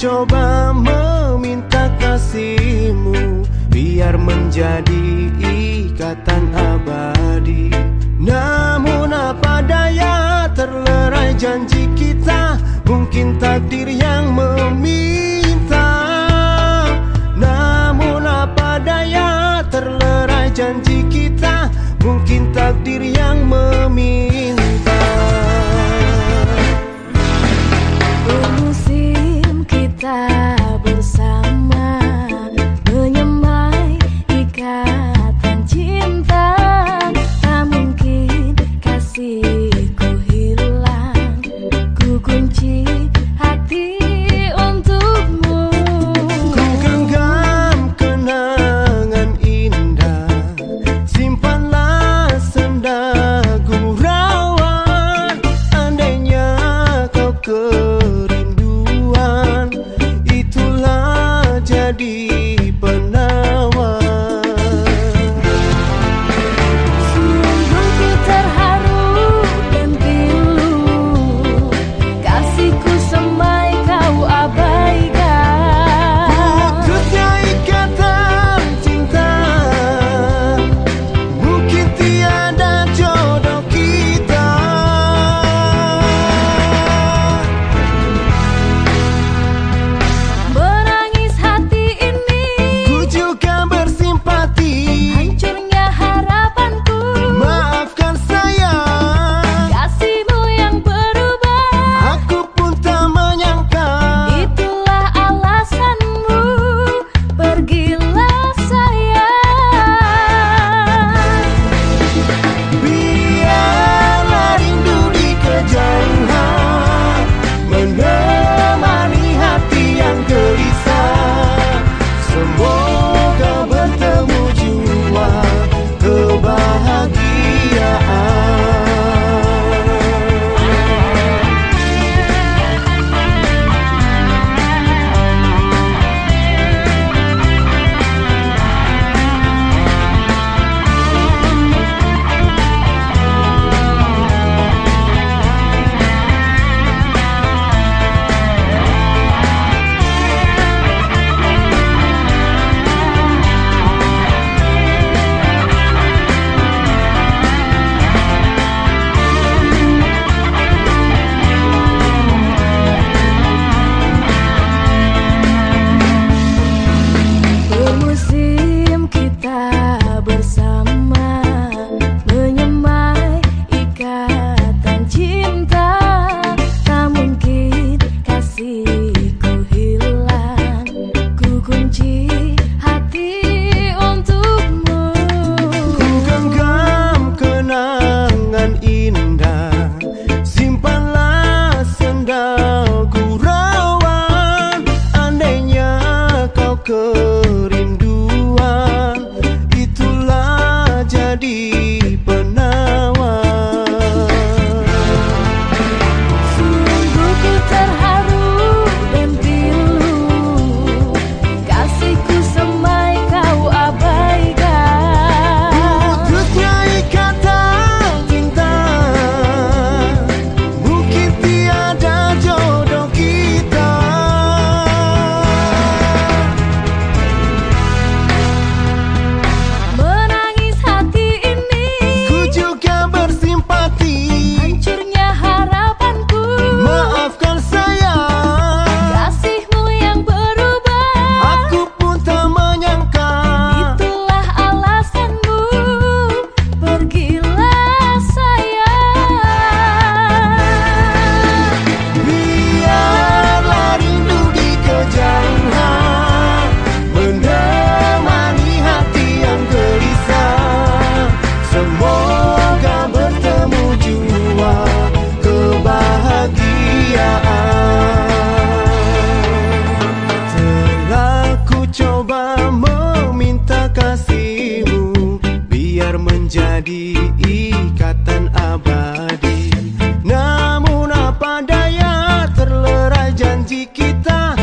coba meminta kasihmu Biar menjadi ikatan abadi. Namun apa daya terlerai janji kita Mungkin takdir yang meminta. Namun apa daya terlerai janji kita Mungkin takdir yang meminta. good. janji kita